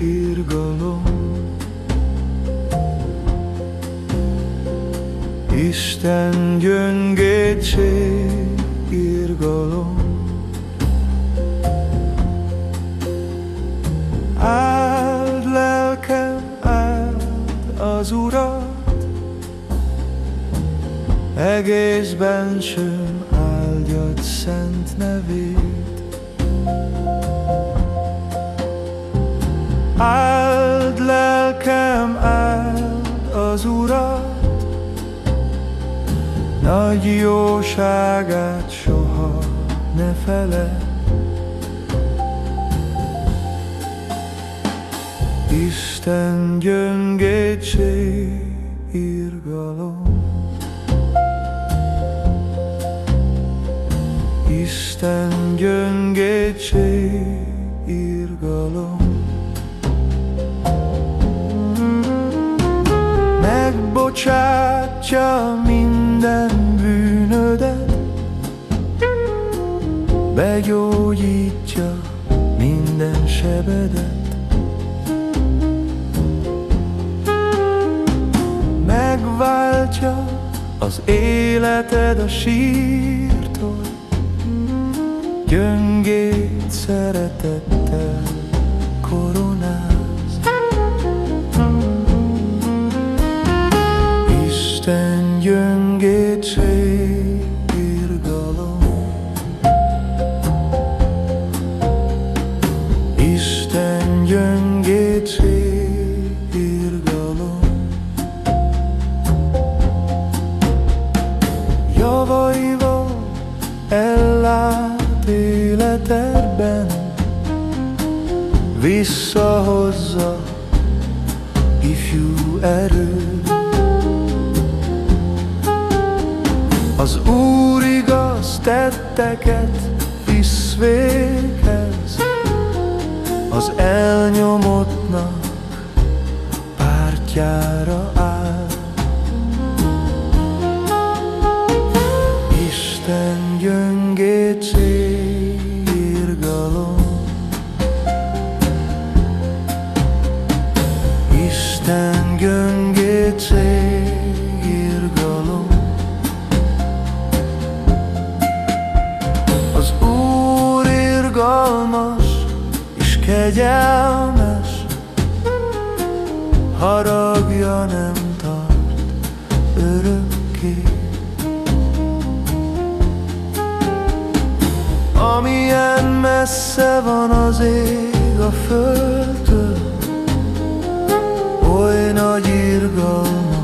irgalom. Isten gyöngétség, irgalom. Áld lelkem, áld az Urat Egész bensőm áldjad szent nevét Áld lelkem, áld az Urat nagy jóságát soha ne fele Isten gyöngétség, irgalom Isten gyöngétség, irgalom Megbocsátja minden bűnödet Begyógyítja minden sebedet. Megváltja az életed a sírtól Gyöngét szeretettel koronáz Isten gyöngétség, irgalom Isten gyöngétség, életedben Visszahozza ifjú erőt Az Úr igaz tetteket visz véghez Az elnyomottnak pártjára áll gyöngétség, irgalom. Az Úr irgalmas és kegyelmes Haragja nem tart örökké. Amilyen messze van az ég a földtől Koyuna gir kalma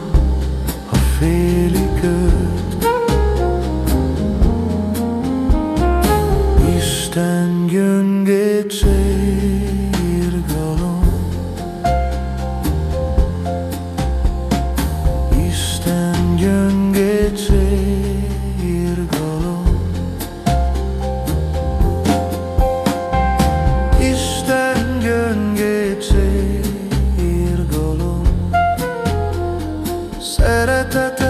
Da da da.